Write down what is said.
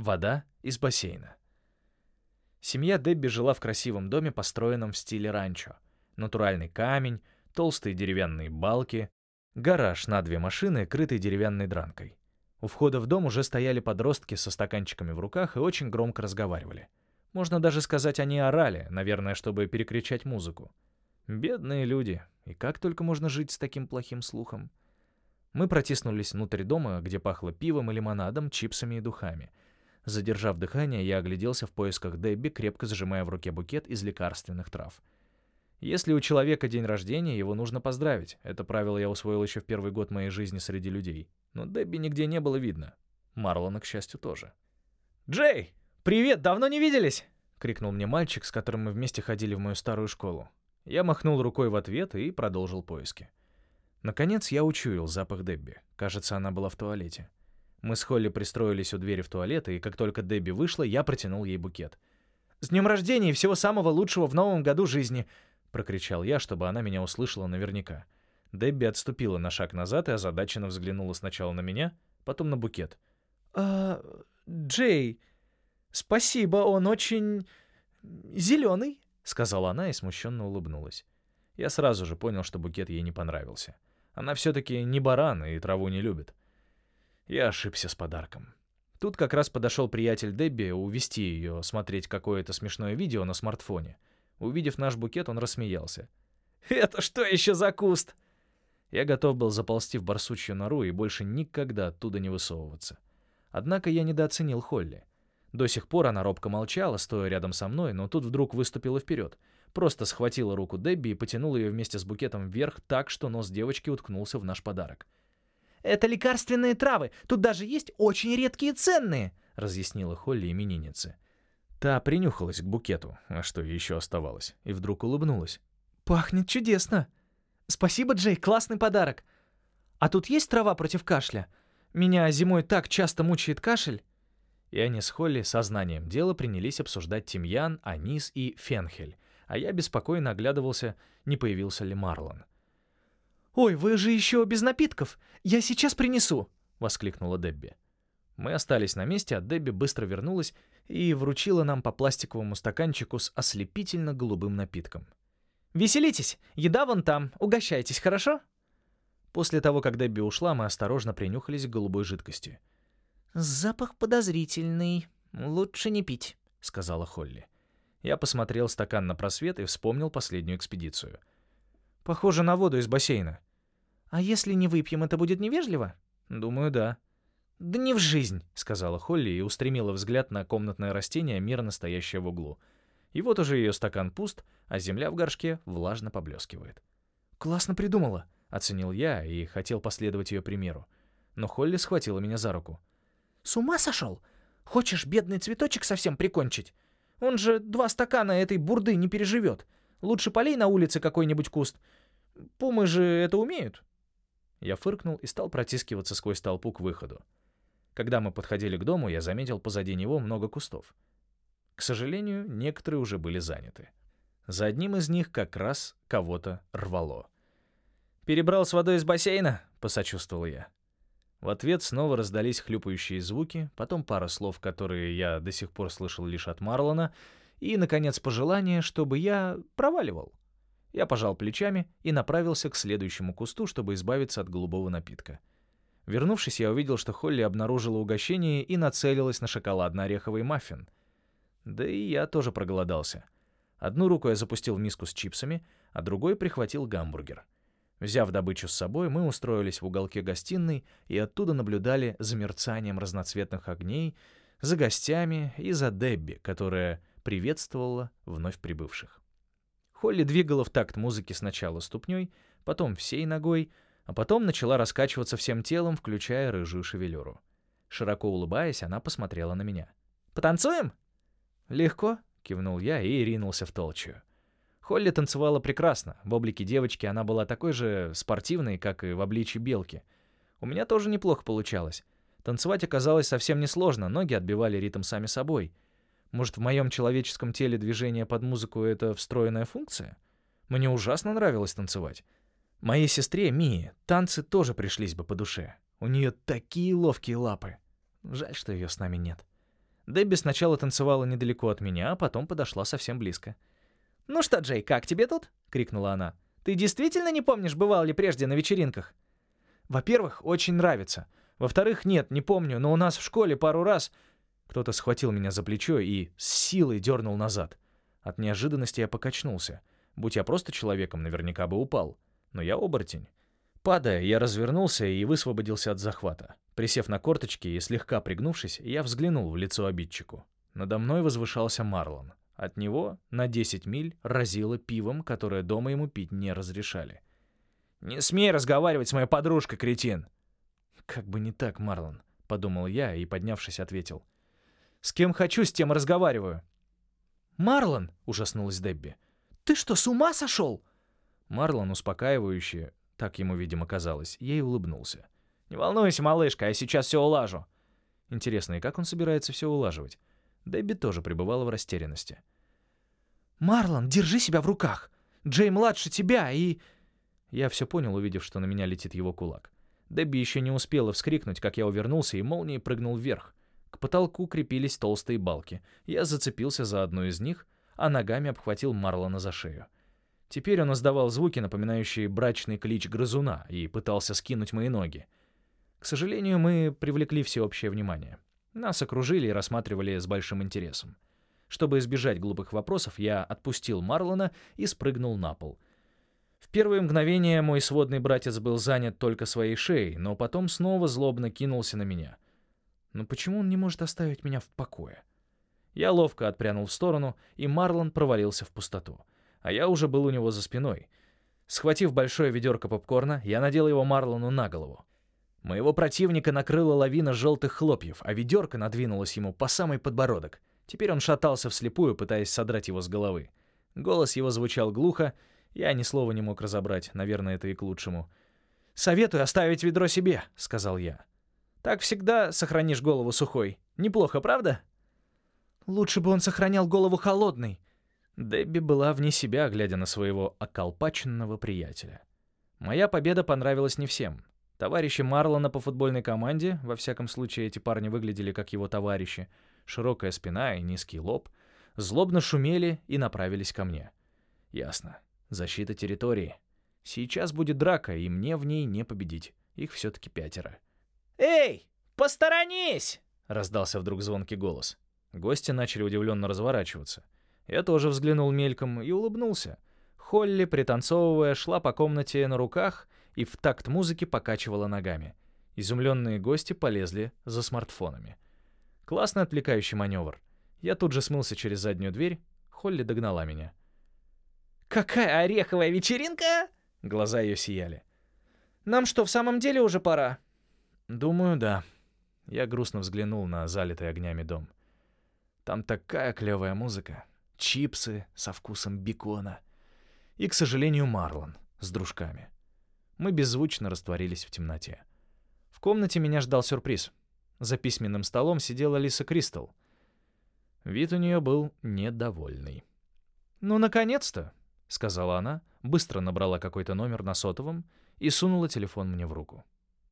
Вода из бассейна. Семья Дебби жила в красивом доме, построенном в стиле ранчо. Натуральный камень, толстые деревянные балки, гараж на две машины, крытый деревянной дранкой. У входа в дом уже стояли подростки со стаканчиками в руках и очень громко разговаривали. Можно даже сказать, они орали, наверное, чтобы перекричать музыку. Бедные люди. И как только можно жить с таким плохим слухом? Мы протиснулись внутрь дома, где пахло пивом и лимонадом, чипсами и духами — Задержав дыхание, я огляделся в поисках Дебби, крепко сжимая в руке букет из лекарственных трав. Если у человека день рождения, его нужно поздравить. Это правило я усвоил еще в первый год моей жизни среди людей. Но Дебби нигде не было видно. Марлона, к счастью, тоже. «Джей! Привет! Давно не виделись!» — крикнул мне мальчик, с которым мы вместе ходили в мою старую школу. Я махнул рукой в ответ и продолжил поиски. Наконец я учуял запах Дебби. Кажется, она была в туалете. Мы с Холли пристроились у двери в туалет, и как только Дебби вышла, я протянул ей букет. «С днем рождения и всего самого лучшего в новом году жизни!» — прокричал я, чтобы она меня услышала наверняка. Дебби отступила на шаг назад и озадаченно взглянула сначала на меня, потом на букет. «А, Джей, спасибо, он очень... зеленый», — сказала она и смущенно улыбнулась. Я сразу же понял, что букет ей не понравился. Она все-таки не баран и траву не любит. Я ошибся с подарком. Тут как раз подошел приятель Дебби увести ее смотреть какое-то смешное видео на смартфоне. Увидев наш букет, он рассмеялся. «Это что еще за куст?» Я готов был заползти в барсучью нору и больше никогда оттуда не высовываться. Однако я недооценил Холли. До сих пор она робко молчала, стоя рядом со мной, но тут вдруг выступила вперед. Просто схватила руку Дебби и потянула ее вместе с букетом вверх так, что нос девочки уткнулся в наш подарок. Это лекарственные травы. Тут даже есть очень редкие ценные», — разъяснила Холли имениннице. Та принюхалась к букету, а что еще оставалось, и вдруг улыбнулась. «Пахнет чудесно. Спасибо, Джей, классный подарок. А тут есть трава против кашля? Меня зимой так часто мучает кашель». И они с Холли сознанием дела принялись обсуждать тимьян, анис и фенхель, а я беспокойно оглядывался, не появился ли Марлон. «Ой, вы же еще без напитков! Я сейчас принесу!» — воскликнула Дебби. Мы остались на месте, а Дебби быстро вернулась и вручила нам по пластиковому стаканчику с ослепительно голубым напитком. «Веселитесь! Еда вон там! Угощайтесь, хорошо?» После того, как Дебби ушла, мы осторожно принюхались к голубой жидкости. «Запах подозрительный. Лучше не пить», — сказала Холли. Я посмотрел стакан на просвет и вспомнил последнюю экспедицию — Похоже на воду из бассейна. А если не выпьем, это будет невежливо? Думаю, да. Да не в жизнь, сказала Холли и устремила взгляд на комнатное растение, мирно стоящее в углу. И вот уже ее стакан пуст, а земля в горшке влажно поблескивает. «Классно придумала», — оценил я и хотел последовать ее примеру. Но Холли схватила меня за руку. «С ума сошел? Хочешь бедный цветочек совсем прикончить? Он же два стакана этой бурды не переживет. Лучше полей на улице какой-нибудь куст. Пумы же это умеют». Я фыркнул и стал протискиваться сквозь толпу к выходу. Когда мы подходили к дому, я заметил позади него много кустов. К сожалению, некоторые уже были заняты. За одним из них как раз кого-то рвало. «Перебрал с водой из бассейна?» — посочувствовал я. В ответ снова раздались хлюпающие звуки, потом пара слов, которые я до сих пор слышал лишь от Марлона — и, наконец, пожелание, чтобы я проваливал. Я пожал плечами и направился к следующему кусту, чтобы избавиться от голубого напитка. Вернувшись, я увидел, что Холли обнаружила угощение и нацелилась на шоколадно-ореховый маффин. Да и я тоже проголодался. Одну руку я запустил в миску с чипсами, а другой прихватил гамбургер. Взяв добычу с собой, мы устроились в уголке гостиной и оттуда наблюдали за мерцанием разноцветных огней, за гостями и за Дебби, которая приветствовала вновь прибывших. Холли двигала в такт музыки сначала ступней, потом всей ногой, а потом начала раскачиваться всем телом, включая рыжую шевелюру. Широко улыбаясь, она посмотрела на меня. «Потанцуем?» «Легко», — кивнул я и ринулся в толчью. Холли танцевала прекрасно. В облике девочки она была такой же спортивной, как и в обличии белки. У меня тоже неплохо получалось. Танцевать оказалось совсем несложно, ноги отбивали ритм сами собой — может, в моем человеческом теле движение под музыку — это встроенная функция? Мне ужасно нравилось танцевать. Моей сестре, Мии, танцы тоже пришлись бы по душе. У нее такие ловкие лапы. Жаль, что ее с нами нет. Дебби сначала танцевала недалеко от меня, а потом подошла совсем близко. «Ну что, Джей, как тебе тут?» — крикнула она. «Ты действительно не помнишь, бывал ли прежде на вечеринках?» «Во-первых, очень нравится. Во-вторых, нет, не помню, но у нас в школе пару раз...» Кто-то схватил меня за плечо и с силой дернул назад. От неожиданности я покачнулся. Будь я просто человеком, наверняка бы упал. Но я оборотень. Падая, я развернулся и высвободился от захвата. Присев на корточки и слегка пригнувшись, я взглянул в лицо обидчику. Надо мной возвышался Марлон. От него на 10 миль разило пивом, которое дома ему пить не разрешали. «Не смей разговаривать с моей подружкой, кретин!» «Как бы не так, Марлон», — подумал я и, поднявшись, ответил. «С кем хочу, с тем разговариваю». «Марлон!» — ужаснулась Дебби. «Ты что, с ума сошел?» Марлон, успокаивающе, так ему, видимо, казалось, ей улыбнулся. «Не волнуйся, малышка, я сейчас все улажу». Интересно, и как он собирается все улаживать? Дебби тоже пребывала в растерянности. «Марлон, держи себя в руках! Джей младше тебя и...» Я все понял, увидев, что на меня летит его кулак. Дебби еще не успела вскрикнуть, как я увернулся и молнией прыгнул вверх. Потолку крепились толстые балки. Я зацепился за одну из них, а ногами обхватил Марлона за шею. Теперь он издавал звуки, напоминающие брачный клич грызуна, и пытался скинуть мои ноги. К сожалению, мы привлекли всеобщее внимание. Нас окружили и рассматривали с большим интересом. Чтобы избежать глупых вопросов, я отпустил Марлона и спрыгнул на пол. В первые мгновения мой сводный братец был занят только своей шеей, но потом снова злобно кинулся на меня. Но почему он не может оставить меня в покое? Я ловко отпрянул в сторону, и Марлон провалился в пустоту. А я уже был у него за спиной. Схватив большое ведерко попкорна, я надел его Марлону на голову. Моего противника накрыла лавина желтых хлопьев, а ведерко надвинулось ему по самый подбородок. Теперь он шатался вслепую, пытаясь содрать его с головы. Голос его звучал глухо, я ни слова не мог разобрать, наверное, это и к лучшему. «Советую оставить ведро себе», — сказал я. «Так всегда сохранишь голову сухой. Неплохо, правда?» «Лучше бы он сохранял голову холодной». Дебби была вне себя, глядя на своего околпаченного приятеля. Моя победа понравилась не всем. Товарищи Марлона по футбольной команде, во всяком случае эти парни выглядели как его товарищи, широкая спина и низкий лоб, злобно шумели и направились ко мне. Ясно. Защита территории. Сейчас будет драка, и мне в ней не победить. Их все-таки пятеро. «Эй, посторонись!» — раздался вдруг звонкий голос. Гости начали удивленно разворачиваться. Я тоже взглянул мельком и улыбнулся. Холли, пританцовывая, шла по комнате на руках и в такт музыки покачивала ногами. Изумленные гости полезли за смартфонами. Классный отвлекающий маневр. Я тут же смылся через заднюю дверь. Холли догнала меня. «Какая ореховая вечеринка!» Глаза ее сияли. «Нам что, в самом деле уже пора?» «Думаю, да». Я грустно взглянул на залитый огнями дом. Там такая клевая музыка. Чипсы со вкусом бекона. И, к сожалению, Марлон с дружками. Мы беззвучно растворились в темноте. В комнате меня ждал сюрприз. За письменным столом сидела Лиса Кристал. Вид у нее был недовольный. «Ну, наконец-то!» — сказала она, быстро набрала какой-то номер на сотовом и сунула телефон мне в руку.